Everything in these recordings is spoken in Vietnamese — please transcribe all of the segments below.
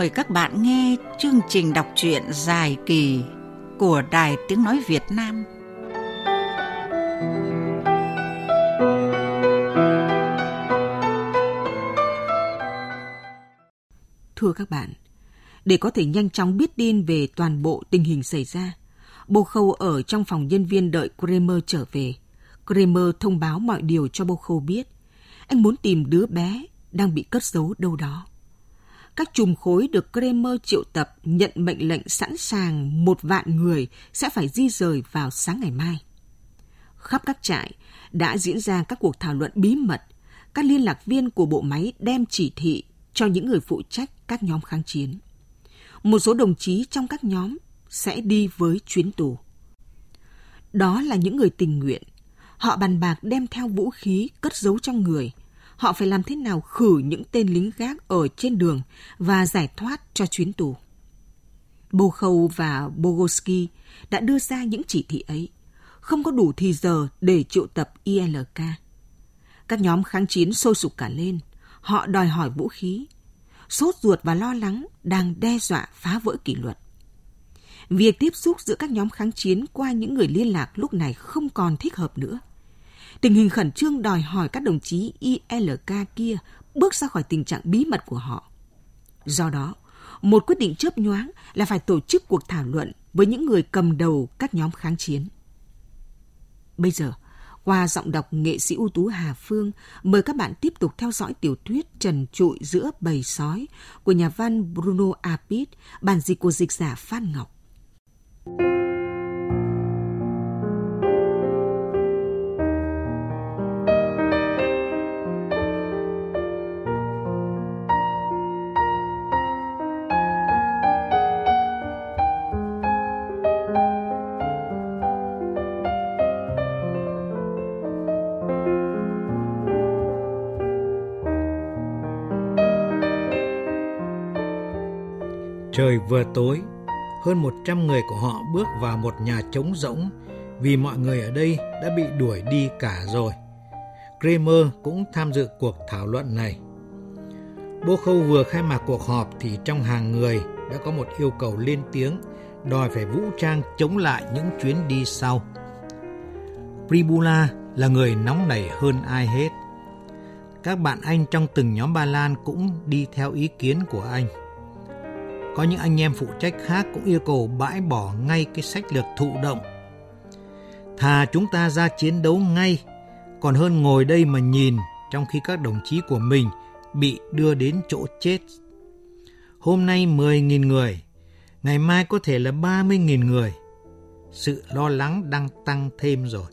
mời các bạn nghe chương trình đọc truyện dài kỳ của Đài Tiếng Nói Việt Nam. Thưa các bạn, để có thể nhanh chóng biết tin về toàn bộ tình hình xảy ra, Bô Khâu ở trong phòng nhân viên đợi Kramer trở về. Kramer thông báo mọi điều cho Bô Khâu biết. Anh muốn tìm đứa bé đang bị cất giấu đâu đó các chùm khối được Kremer triệu tập nhận mệnh lệnh sẵn sàng một vạn người sẽ phải di rời vào sáng ngày mai. Khắp các trại đã diễn ra các cuộc thảo luận bí mật. Các liên lạc viên của bộ máy đem chỉ thị cho những người phụ trách các nhóm kháng chiến. Một số đồng chí trong các nhóm sẽ đi với chuyến tù. Đó là những người tình nguyện. Họ bàn bạc đem theo vũ khí cất giấu trong người họ phải làm thế nào khử những tên lính gác ở trên đường và giải thoát cho chuyến tù. Bokhov và Bogoski đã đưa ra những chỉ thị ấy, không có đủ thì giờ để triệu tập ILK. Các nhóm kháng chiến sôi sục cả lên, họ đòi hỏi vũ khí. Sốt ruột và lo lắng đang đe dọa phá vỡ kỷ luật. Việc tiếp xúc giữa các nhóm kháng chiến qua những người liên lạc lúc này không còn thích hợp nữa. Tình hình khẩn trương đòi hỏi các đồng chí ILK kia bước ra khỏi tình trạng bí mật của họ. Do đó, một quyết định chớp nhoáng là phải tổ chức cuộc thảo luận với những người cầm đầu các nhóm kháng chiến. Bây giờ, qua giọng đọc nghệ sĩ ưu tú Hà Phương, mời các bạn tiếp tục theo dõi tiểu thuyết Trần trụi giữa bầy sói của nhà văn Bruno Apit, bản dịch của dịch giả Phan Ngọc. Trời vừa tối, hơn 100 người của họ bước vào một nhà trống rỗng vì mọi người ở đây đã bị đuổi đi cả rồi. Kramer cũng tham dự cuộc thảo luận này. Bô Khâu vừa khai mạc cuộc họp thì trong hàng người đã có một yêu cầu lên tiếng đòi phải vũ trang chống lại những chuyến đi sau. Pribula là người nóng nảy hơn ai hết. Các bạn anh trong từng nhóm Ba Lan cũng đi theo ý kiến của anh. Có những anh em phụ trách khác cũng yêu cầu bãi bỏ ngay cái sách lược thụ động. Thà chúng ta ra chiến đấu ngay, còn hơn ngồi đây mà nhìn trong khi các đồng chí của mình bị đưa đến chỗ chết. Hôm nay 10.000 người, ngày mai có thể là 30.000 người. Sự lo lắng đang tăng thêm rồi.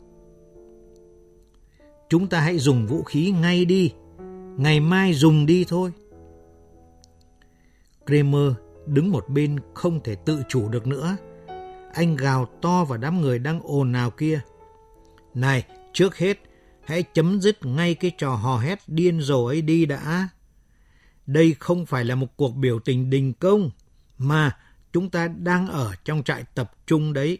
Chúng ta hãy dùng vũ khí ngay đi, ngày mai dùng đi thôi. Kramer đứng một bên không thể tự chủ được nữa. Anh gào to vào đám người đang ồn ào kia. Này, trước hết, hãy chấm dứt ngay cái trò hò hét điên rồ ấy đi đã. Đây không phải là một cuộc biểu tình đình công, mà chúng ta đang ở trong trại tập trung đấy.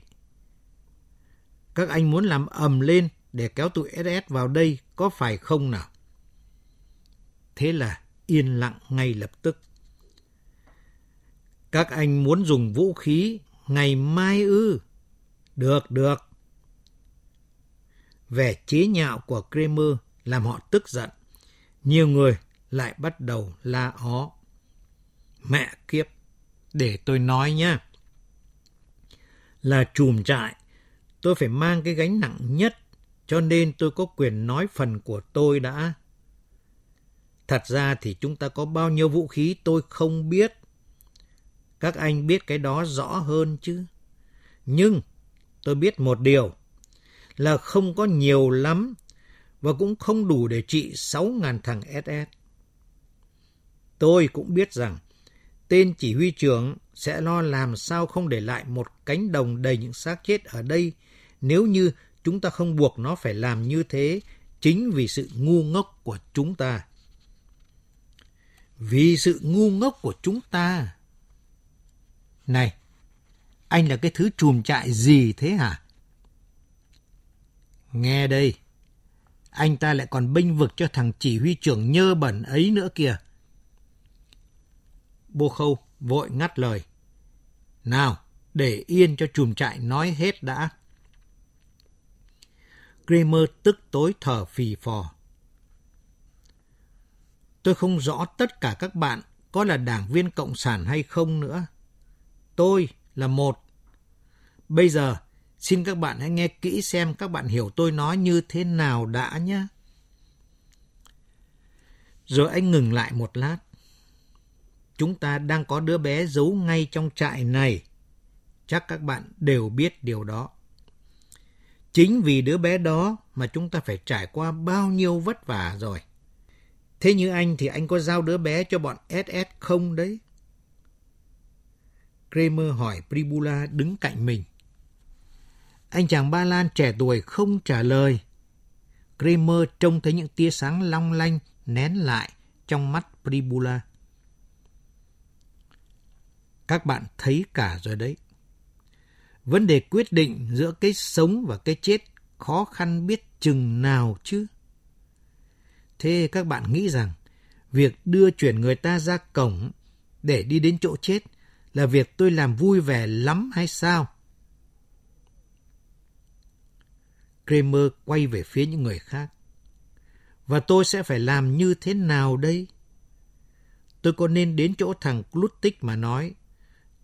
Các anh muốn làm ầm lên để kéo tụi SS vào đây có phải không nào? Thế là yên lặng ngay lập tức. Các anh muốn dùng vũ khí ngày mai ư? Được, được. Vẻ chế nhạo của Kramer làm họ tức giận. Nhiều người lại bắt đầu la ó. Mẹ kiếp, để tôi nói nhá. Là chùm trại, tôi phải mang cái gánh nặng nhất, cho nên tôi có quyền nói phần của tôi đã. Thật ra thì chúng ta có bao nhiêu vũ khí tôi không biết. Các anh biết cái đó rõ hơn chứ. Nhưng tôi biết một điều, là không có nhiều lắm và cũng không đủ để trị 6.000 thằng SS. Tôi cũng biết rằng tên chỉ huy trưởng sẽ lo làm sao không để lại một cánh đồng đầy những xác chết ở đây nếu như chúng ta không buộc nó phải làm như thế chính vì sự ngu ngốc của chúng ta. Vì sự ngu ngốc của chúng ta. Này, anh là cái thứ chùm trại gì thế hả? Nghe đây, anh ta lại còn binh vực cho thằng chỉ huy trưởng nhơ bẩn ấy nữa kìa. Bô Khâu vội ngắt lời. Nào, để yên cho chùm trại nói hết đã. Kramer tức tối thở phì phò. Tôi không rõ tất cả các bạn có là đảng viên Cộng sản hay không nữa. Tôi là một. Bây giờ, xin các bạn hãy nghe kỹ xem các bạn hiểu tôi nói như thế nào đã nhé. Rồi anh ngừng lại một lát. Chúng ta đang có đứa bé giấu ngay trong trại này. Chắc các bạn đều biết điều đó. Chính vì đứa bé đó mà chúng ta phải trải qua bao nhiêu vất vả rồi. Thế như anh thì anh có giao đứa bé cho bọn SS không đấy? Kramer hỏi Pribula đứng cạnh mình. Anh chàng Ba Lan trẻ tuổi không trả lời. Kramer trông thấy những tia sáng long lanh nén lại trong mắt Pribula. Các bạn thấy cả rồi đấy. Vấn đề quyết định giữa cái sống và cái chết khó khăn biết chừng nào chứ. Thế các bạn nghĩ rằng việc đưa chuyển người ta ra cổng để đi đến chỗ chết là việc tôi làm vui vẻ lắm hay sao? Kramer quay về phía những người khác. Và tôi sẽ phải làm như thế nào đây? Tôi có nên đến chỗ thằng Klutik mà nói,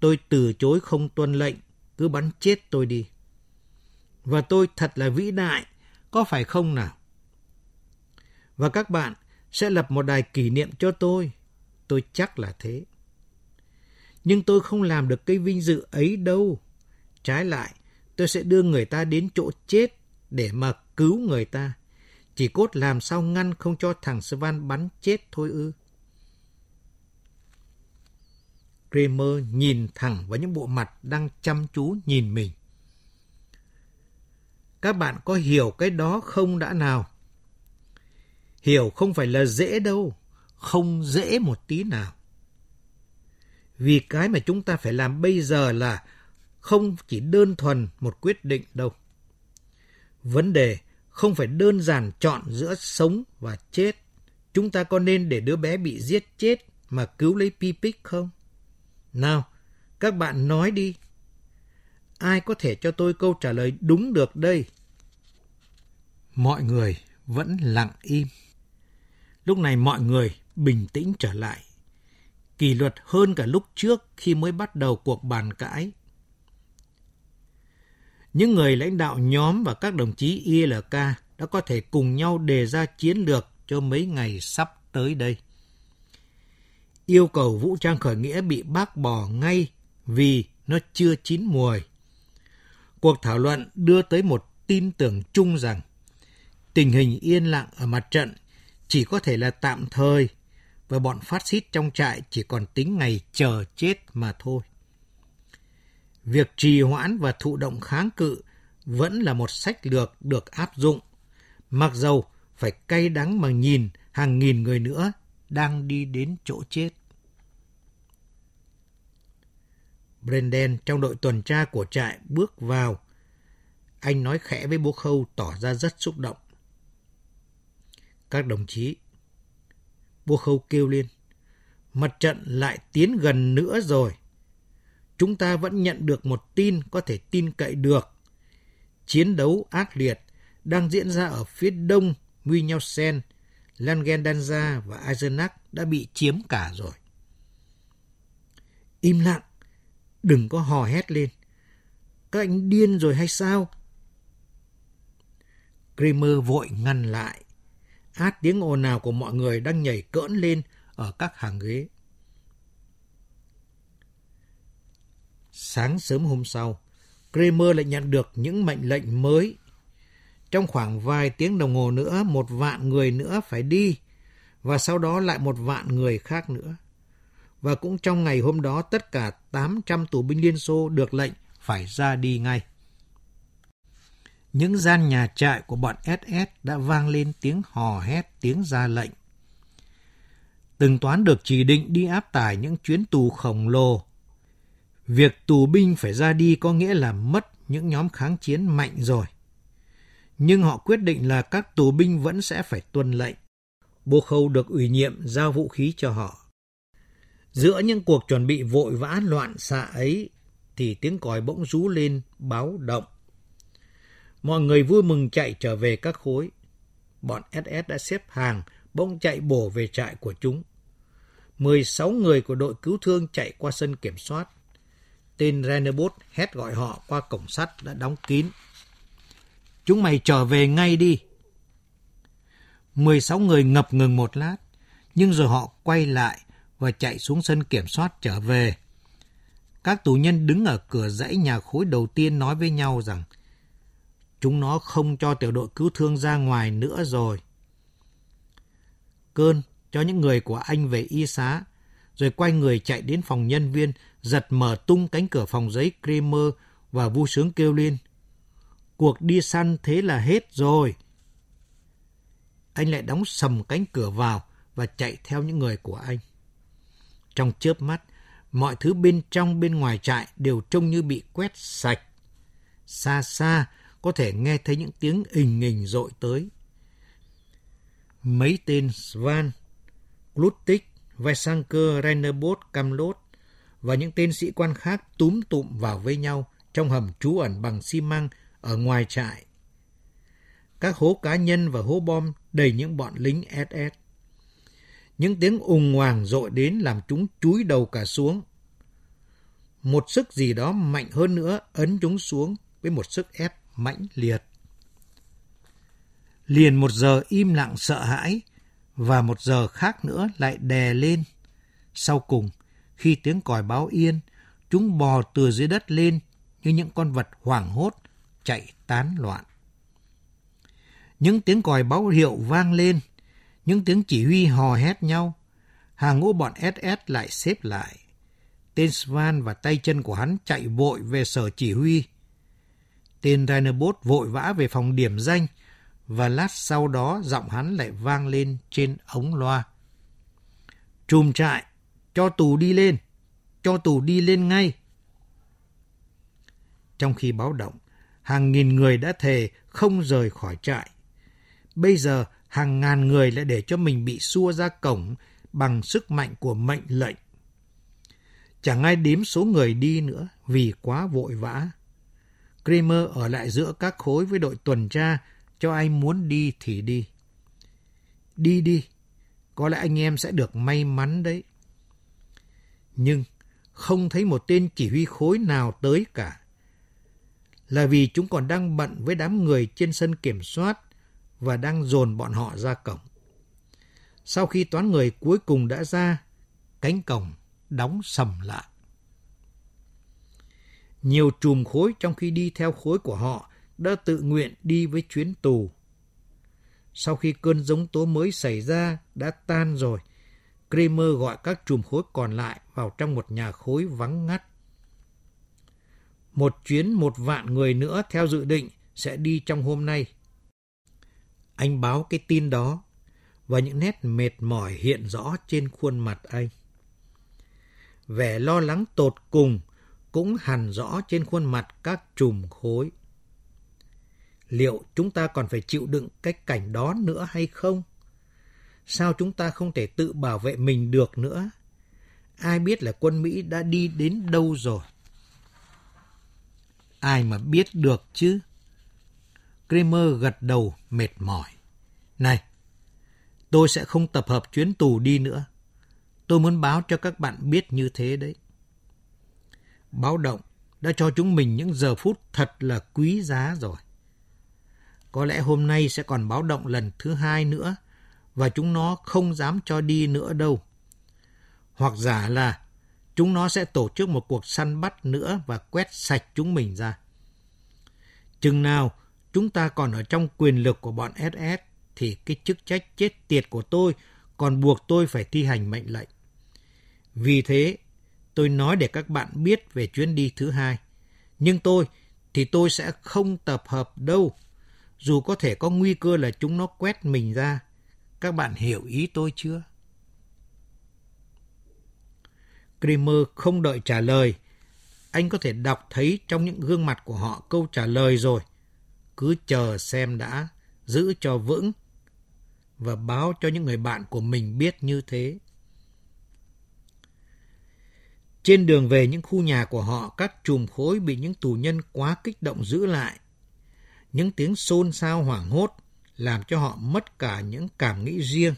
tôi từ chối không tuân lệnh, cứ bắn chết tôi đi. Và tôi thật là vĩ đại, có phải không nào? Và các bạn sẽ lập một đài kỷ niệm cho tôi. Tôi chắc là thế. Nhưng tôi không làm được cái vinh dự ấy đâu. Trái lại, tôi sẽ đưa người ta đến chỗ chết để mà cứu người ta. Chỉ cốt làm sao ngăn không cho thằng Svan bắn chết thôi ư. Kramer nhìn thẳng vào những bộ mặt đang chăm chú nhìn mình. Các bạn có hiểu cái đó không đã nào? Hiểu không phải là dễ đâu, không dễ một tí nào. Vì cái mà chúng ta phải làm bây giờ là không chỉ đơn thuần một quyết định đâu. Vấn đề không phải đơn giản chọn giữa sống và chết. Chúng ta có nên để đứa bé bị giết chết mà cứu lấy Pipic không? Nào, các bạn nói đi. Ai có thể cho tôi câu trả lời đúng được đây? Mọi người vẫn lặng im. Lúc này mọi người bình tĩnh trở lại. Kỷ luật hơn cả lúc trước khi mới bắt đầu cuộc bàn cãi. Những người lãnh đạo nhóm và các đồng chí ILK đã có thể cùng nhau đề ra chiến lược cho mấy ngày sắp tới đây. Yêu cầu vũ trang khởi nghĩa bị bác bỏ ngay vì nó chưa chín mùi. Cuộc thảo luận đưa tới một tin tưởng chung rằng tình hình yên lặng ở mặt trận chỉ có thể là tạm thời và bọn phát xít trong trại chỉ còn tính ngày chờ chết mà thôi. Việc trì hoãn và thụ động kháng cự vẫn là một sách lược được áp dụng, mặc dầu phải cay đắng mà nhìn hàng nghìn người nữa đang đi đến chỗ chết. Brendan trong đội tuần tra của trại bước vào. Anh nói khẽ với bố khâu tỏ ra rất xúc động. Các đồng chí, vua khâu kêu lên, mặt trận lại tiến gần nữa rồi. Chúng ta vẫn nhận được một tin có thể tin cậy được. Chiến đấu ác liệt đang diễn ra ở phía đông Muyelsen, Langendanza và Eisenach đã bị chiếm cả rồi. Im lặng, đừng có hò hét lên. Các anh điên rồi hay sao? Kramer vội ngăn lại át tiếng ồn nào của mọi người đang nhảy cỡn lên ở các hàng ghế. Sáng sớm hôm sau, Kramer lại nhận được những mệnh lệnh mới. Trong khoảng vài tiếng đồng hồ nữa, một vạn người nữa phải đi, và sau đó lại một vạn người khác nữa. Và cũng trong ngày hôm đó, tất cả 800 tù binh Liên Xô được lệnh phải ra đi ngay những gian nhà trại của bọn SS đã vang lên tiếng hò hét, tiếng ra lệnh. Từng toán được chỉ định đi áp tải những chuyến tù khổng lồ. Việc tù binh phải ra đi có nghĩa là mất những nhóm kháng chiến mạnh rồi. Nhưng họ quyết định là các tù binh vẫn sẽ phải tuân lệnh. Bô Khâu được ủy nhiệm giao vũ khí cho họ. Giữa những cuộc chuẩn bị vội vã loạn xạ ấy thì tiếng còi bỗng rú lên báo động. Mọi người vui mừng chạy trở về các khối. Bọn SS đã xếp hàng, bỗng chạy bổ về trại của chúng. 16 người của đội cứu thương chạy qua sân kiểm soát. Tên Rennerbot hét gọi họ qua cổng sắt đã đóng kín. Chúng mày trở về ngay đi. 16 người ngập ngừng một lát, nhưng rồi họ quay lại và chạy xuống sân kiểm soát trở về. Các tù nhân đứng ở cửa dãy nhà khối đầu tiên nói với nhau rằng chúng nó không cho tiểu đội cứu thương ra ngoài nữa rồi. Cơn cho những người của anh về y xá, rồi quay người chạy đến phòng nhân viên, giật mở tung cánh cửa phòng giấy Kramer và vui sướng kêu lên. Cuộc đi săn thế là hết rồi. Anh lại đóng sầm cánh cửa vào và chạy theo những người của anh. Trong chớp mắt, mọi thứ bên trong bên ngoài trại đều trông như bị quét sạch. Xa xa, có thể nghe thấy những tiếng ình ình dội tới. Mấy tên Svan, Glutik, Vesanker, Rennerbot, Camlot và những tên sĩ quan khác túm tụm vào với nhau trong hầm trú ẩn bằng xi măng ở ngoài trại. Các hố cá nhân và hố bom đầy những bọn lính SS. Những tiếng ùng hoàng dội đến làm chúng chúi đầu cả xuống. Một sức gì đó mạnh hơn nữa ấn chúng xuống với một sức ép mãnh liệt. Liền một giờ im lặng sợ hãi và một giờ khác nữa lại đè lên. Sau cùng, khi tiếng còi báo yên, chúng bò từ dưới đất lên như những con vật hoảng hốt chạy tán loạn. Những tiếng còi báo hiệu vang lên, những tiếng chỉ huy hò hét nhau. Hàng ngũ bọn SS lại xếp lại. Tên Svan và tay chân của hắn chạy vội về sở chỉ huy. Tên Dinobot vội vã về phòng điểm danh và lát sau đó giọng hắn lại vang lên trên ống loa. Trùm trại, cho tù đi lên, cho tù đi lên ngay. Trong khi báo động, hàng nghìn người đã thề không rời khỏi trại. Bây giờ hàng ngàn người lại để cho mình bị xua ra cổng bằng sức mạnh của mệnh lệnh. Chẳng ai đếm số người đi nữa vì quá vội vã. Kramer ở lại giữa các khối với đội tuần tra, cho ai muốn đi thì đi. Đi đi, có lẽ anh em sẽ được may mắn đấy. Nhưng không thấy một tên chỉ huy khối nào tới cả. Là vì chúng còn đang bận với đám người trên sân kiểm soát và đang dồn bọn họ ra cổng. Sau khi toán người cuối cùng đã ra, cánh cổng đóng sầm lại. Nhiều chùm khối trong khi đi theo khối của họ đã tự nguyện đi với chuyến tù. Sau khi cơn giống tố mới xảy ra đã tan rồi, Kramer gọi các chùm khối còn lại vào trong một nhà khối vắng ngắt. Một chuyến một vạn người nữa theo dự định sẽ đi trong hôm nay. Anh báo cái tin đó và những nét mệt mỏi hiện rõ trên khuôn mặt anh. Vẻ lo lắng tột cùng cũng hằn rõ trên khuôn mặt các chùm khối. Liệu chúng ta còn phải chịu đựng cái cảnh đó nữa hay không? Sao chúng ta không thể tự bảo vệ mình được nữa? Ai biết là quân Mỹ đã đi đến đâu rồi? Ai mà biết được chứ? Kramer gật đầu mệt mỏi. Này, tôi sẽ không tập hợp chuyến tù đi nữa. Tôi muốn báo cho các bạn biết như thế đấy. Báo động đã cho chúng mình những giờ phút thật là quý giá rồi. Có lẽ hôm nay sẽ còn báo động lần thứ hai nữa và chúng nó không dám cho đi nữa đâu. Hoặc giả là chúng nó sẽ tổ chức một cuộc săn bắt nữa và quét sạch chúng mình ra. Chừng nào chúng ta còn ở trong quyền lực của bọn SS thì cái chức trách chết tiệt của tôi còn buộc tôi phải thi hành mệnh lệnh. Vì thế, tôi nói để các bạn biết về chuyến đi thứ hai. Nhưng tôi thì tôi sẽ không tập hợp đâu. Dù có thể có nguy cơ là chúng nó quét mình ra. Các bạn hiểu ý tôi chưa? Kramer không đợi trả lời. Anh có thể đọc thấy trong những gương mặt của họ câu trả lời rồi. Cứ chờ xem đã, giữ cho vững và báo cho những người bạn của mình biết như thế. Trên đường về những khu nhà của họ, các chùm khối bị những tù nhân quá kích động giữ lại. Những tiếng xôn xao hoảng hốt làm cho họ mất cả những cảm nghĩ riêng.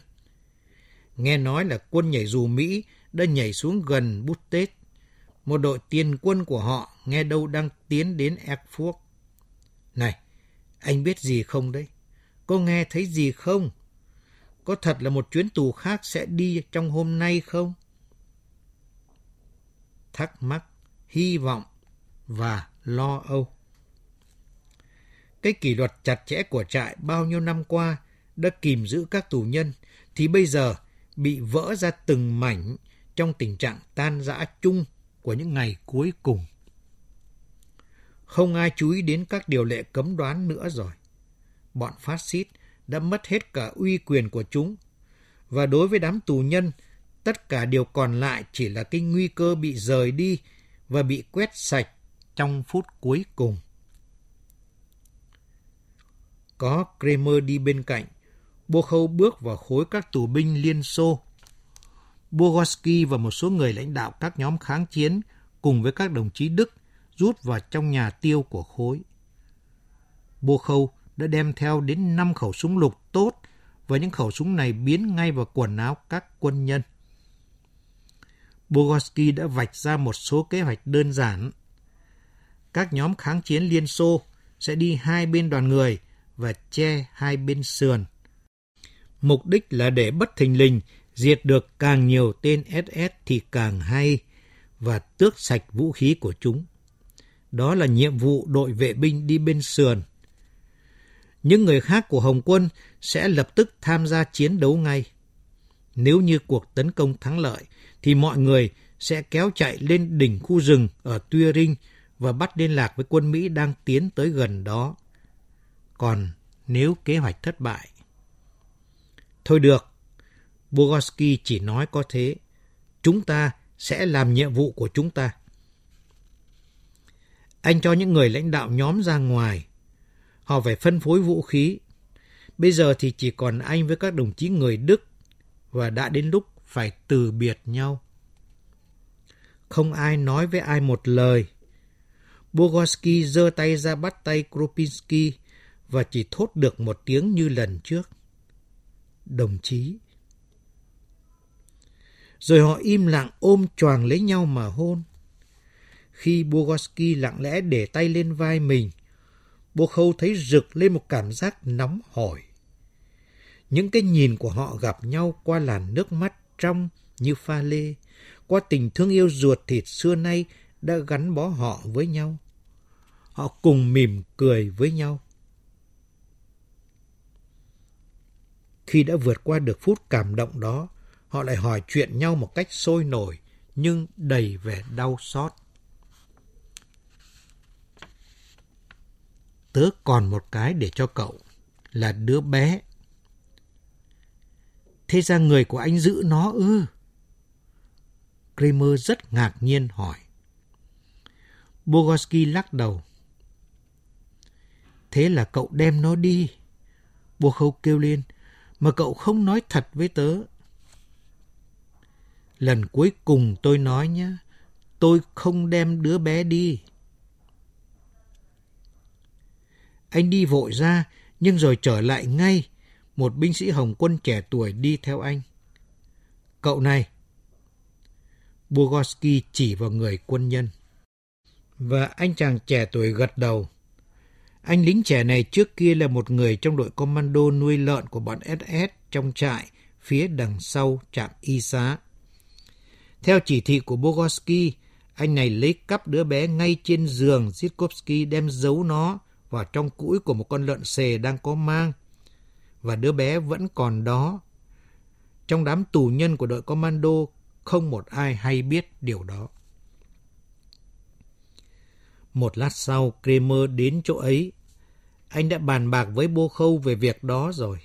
Nghe nói là quân nhảy dù Mỹ đã nhảy xuống gần bút Tết. Một đội tiền quân của họ nghe đâu đang tiến đến Erfurt. Này, anh biết gì không đấy? Có nghe thấy gì không? Có thật là một chuyến tù khác sẽ đi trong hôm nay không? Thắc mắc, hy vọng và lo âu. Cái kỷ luật chặt chẽ của trại bao nhiêu năm qua đã kìm giữ các tù nhân, thì bây giờ bị vỡ ra từng mảnh trong tình trạng tan rã chung của những ngày cuối cùng. Không ai chú ý đến các điều lệ cấm đoán nữa rồi. Bọn phát xít đã mất hết cả uy quyền của chúng. Và đối với đám tù nhân, tất cả điều còn lại chỉ là cái nguy cơ bị rời đi và bị quét sạch trong phút cuối cùng. Có Kramer đi bên cạnh, Bokhov bước vào khối các tù binh Liên Xô. Bogoski và một số người lãnh đạo các nhóm kháng chiến cùng với các đồng chí Đức rút vào trong nhà tiêu của khối. Bokhov đã đem theo đến 5 khẩu súng lục tốt và những khẩu súng này biến ngay vào quần áo các quân nhân. Bogoski đã vạch ra một số kế hoạch đơn giản. Các nhóm kháng chiến Liên Xô sẽ đi hai bên đoàn người và che hai bên sườn. Mục đích là để bất thình lình diệt được càng nhiều tên SS thì càng hay và tước sạch vũ khí của chúng. Đó là nhiệm vụ đội vệ binh đi bên sườn. Những người khác của Hồng quân sẽ lập tức tham gia chiến đấu ngay. Nếu như cuộc tấn công thắng lợi, thì mọi người sẽ kéo chạy lên đỉnh khu rừng ở Tuyering và bắt liên lạc với quân Mỹ đang tiến tới gần đó. Còn nếu kế hoạch thất bại, Thôi được, Bogoski chỉ nói có thế. Chúng ta sẽ làm nhiệm vụ của chúng ta. Anh cho những người lãnh đạo nhóm ra ngoài. Họ phải phân phối vũ khí. Bây giờ thì chỉ còn anh với các đồng chí người Đức và đã đến lúc phải từ biệt nhau. Không ai nói với ai một lời. Bogoski giơ tay ra bắt tay Kropinski và chỉ thốt được một tiếng như lần trước đồng chí. Rồi họ im lặng ôm choàng lấy nhau mà hôn. Khi Bogoski lặng lẽ để tay lên vai mình, Bô Khâu thấy rực lên một cảm giác nóng hổi. Những cái nhìn của họ gặp nhau qua làn nước mắt trong như pha lê, qua tình thương yêu ruột thịt xưa nay đã gắn bó họ với nhau. Họ cùng mỉm cười với nhau. Khi đã vượt qua được phút cảm động đó, họ lại hỏi chuyện nhau một cách sôi nổi nhưng đầy vẻ đau xót. Tớ còn một cái để cho cậu, là đứa bé. Thế ra người của anh giữ nó ư? Kramer rất ngạc nhiên hỏi. Bogoski lắc đầu. Thế là cậu đem nó đi. Bồ khâu kêu lên mà cậu không nói thật với tớ. Lần cuối cùng tôi nói nhé, tôi không đem đứa bé đi. Anh đi vội ra, nhưng rồi trở lại ngay, một binh sĩ Hồng quân trẻ tuổi đi theo anh. Cậu này, Bogoski chỉ vào người quân nhân. Và anh chàng trẻ tuổi gật đầu. Anh lính trẻ này trước kia là một người trong đội commando nuôi lợn của bọn SS trong trại phía đằng sau trạm y xá. Theo chỉ thị của Bogoski, anh này lấy cắp đứa bé ngay trên giường Zitkovsky đem giấu nó vào trong cũi của một con lợn xề đang có mang. Và đứa bé vẫn còn đó. Trong đám tù nhân của đội commando, không một ai hay biết điều đó. Một lát sau, Kramer đến chỗ ấy anh đã bàn bạc với Bô Khâu về việc đó rồi.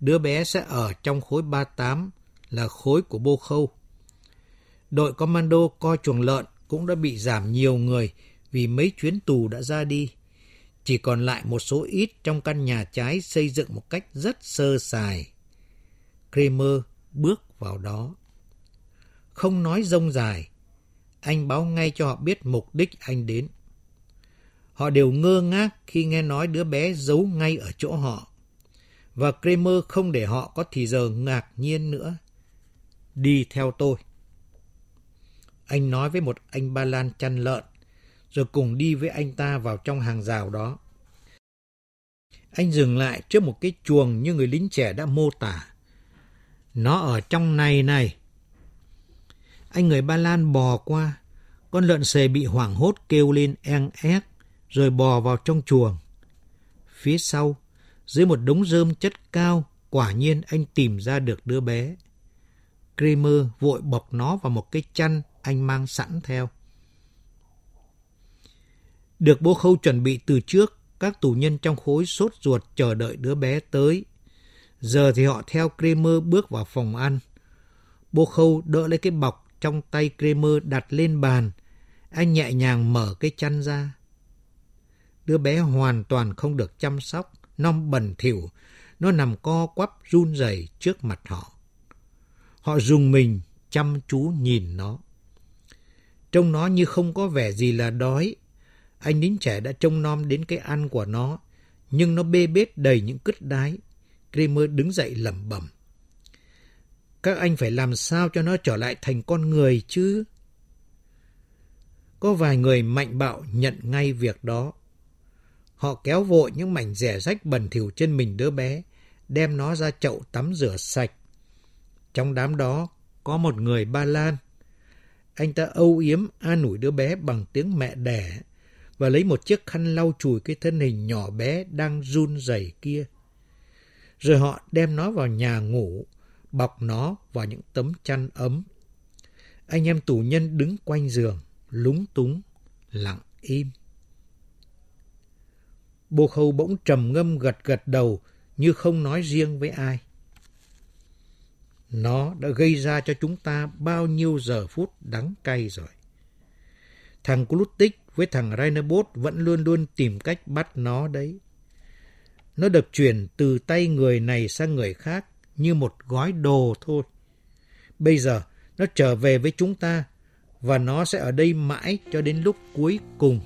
Đứa bé sẽ ở trong khối 38 là khối của Bô Khâu. Đội commando coi chuồng lợn cũng đã bị giảm nhiều người vì mấy chuyến tù đã ra đi. Chỉ còn lại một số ít trong căn nhà trái xây dựng một cách rất sơ sài. Kramer bước vào đó. Không nói rông dài, anh báo ngay cho họ biết mục đích anh đến. Họ đều ngơ ngác khi nghe nói đứa bé giấu ngay ở chỗ họ. Và Kramer không để họ có thì giờ ngạc nhiên nữa. Đi theo tôi. Anh nói với một anh Ba Lan chăn lợn, rồi cùng đi với anh ta vào trong hàng rào đó. Anh dừng lại trước một cái chuồng như người lính trẻ đã mô tả. Nó ở trong này này. Anh người Ba Lan bò qua, con lợn xề bị hoảng hốt kêu lên eng ép rồi bò vào trong chuồng. Phía sau, dưới một đống rơm chất cao, quả nhiên anh tìm ra được đứa bé. Kramer vội bọc nó vào một cái chăn anh mang sẵn theo. Được bố khâu chuẩn bị từ trước, các tù nhân trong khối sốt ruột chờ đợi đứa bé tới. Giờ thì họ theo Kramer bước vào phòng ăn. Bố khâu đỡ lấy cái bọc trong tay Kramer đặt lên bàn. Anh nhẹ nhàng mở cái chăn ra. Đứa bé hoàn toàn không được chăm sóc, non bẩn thỉu, nó nằm co quắp run rẩy trước mặt họ. Họ dùng mình chăm chú nhìn nó. Trông nó như không có vẻ gì là đói. Anh lính trẻ đã trông nom đến cái ăn của nó, nhưng nó bê bết đầy những cứt đái. Kramer đứng dậy lẩm bẩm. Các anh phải làm sao cho nó trở lại thành con người chứ? Có vài người mạnh bạo nhận ngay việc đó. Họ kéo vội những mảnh rẻ rách bẩn thỉu trên mình đứa bé, đem nó ra chậu tắm rửa sạch. Trong đám đó có một người Ba Lan. Anh ta âu yếm an ủi đứa bé bằng tiếng mẹ đẻ và lấy một chiếc khăn lau chùi cái thân hình nhỏ bé đang run rẩy kia. Rồi họ đem nó vào nhà ngủ, bọc nó vào những tấm chăn ấm. Anh em tù nhân đứng quanh giường, lúng túng, lặng im. Bồ khâu bỗng trầm ngâm gật gật đầu như không nói riêng với ai. Nó đã gây ra cho chúng ta bao nhiêu giờ phút đắng cay rồi. Thằng Clutic với thằng Rainerbos vẫn luôn luôn tìm cách bắt nó đấy. Nó được chuyển từ tay người này sang người khác như một gói đồ thôi. Bây giờ nó trở về với chúng ta và nó sẽ ở đây mãi cho đến lúc cuối cùng.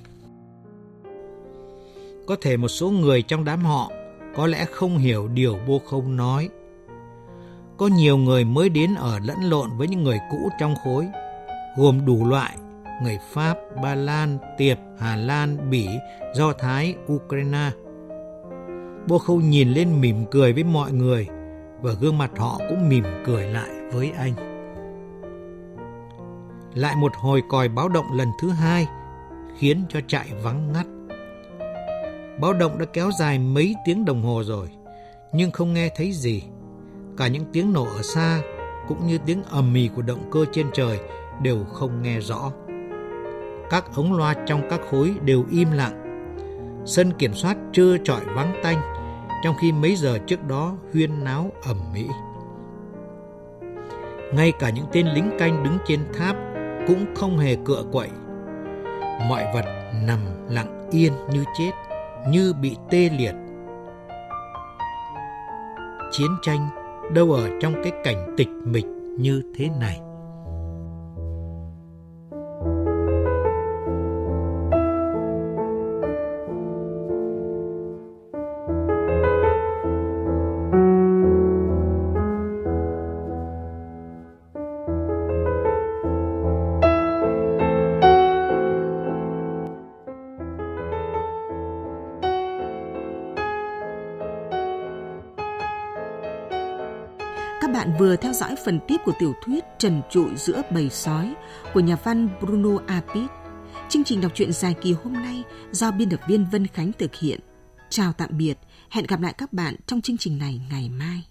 Có thể một số người trong đám họ có lẽ không hiểu điều bô không nói. Có nhiều người mới đến ở lẫn lộn với những người cũ trong khối, gồm đủ loại, người Pháp, Ba Lan, Tiệp, Hà Lan, Bỉ, Do Thái, Ukraine. Bô khâu nhìn lên mỉm cười với mọi người và gương mặt họ cũng mỉm cười lại với anh. Lại một hồi còi báo động lần thứ hai khiến cho trại vắng ngắt. Báo động đã kéo dài mấy tiếng đồng hồ rồi, nhưng không nghe thấy gì. Cả những tiếng nổ ở xa cũng như tiếng ầm mì của động cơ trên trời đều không nghe rõ. Các ống loa trong các khối đều im lặng. Sân kiểm soát trơ trọi vắng tanh, trong khi mấy giờ trước đó huyên náo ẩm mỹ. Ngay cả những tên lính canh đứng trên tháp cũng không hề cựa quậy. Mọi vật nằm lặng yên như chết như bị tê liệt. Chiến tranh đâu ở trong cái cảnh tịch mịch như thế này. Phần tiếp của tiểu thuyết Trần trụi giữa bầy sói của nhà văn Bruno Apit. Chương trình đọc truyện dài kỳ hôm nay do biên tập viên Vân Khánh thực hiện. Chào tạm biệt, hẹn gặp lại các bạn trong chương trình này ngày mai.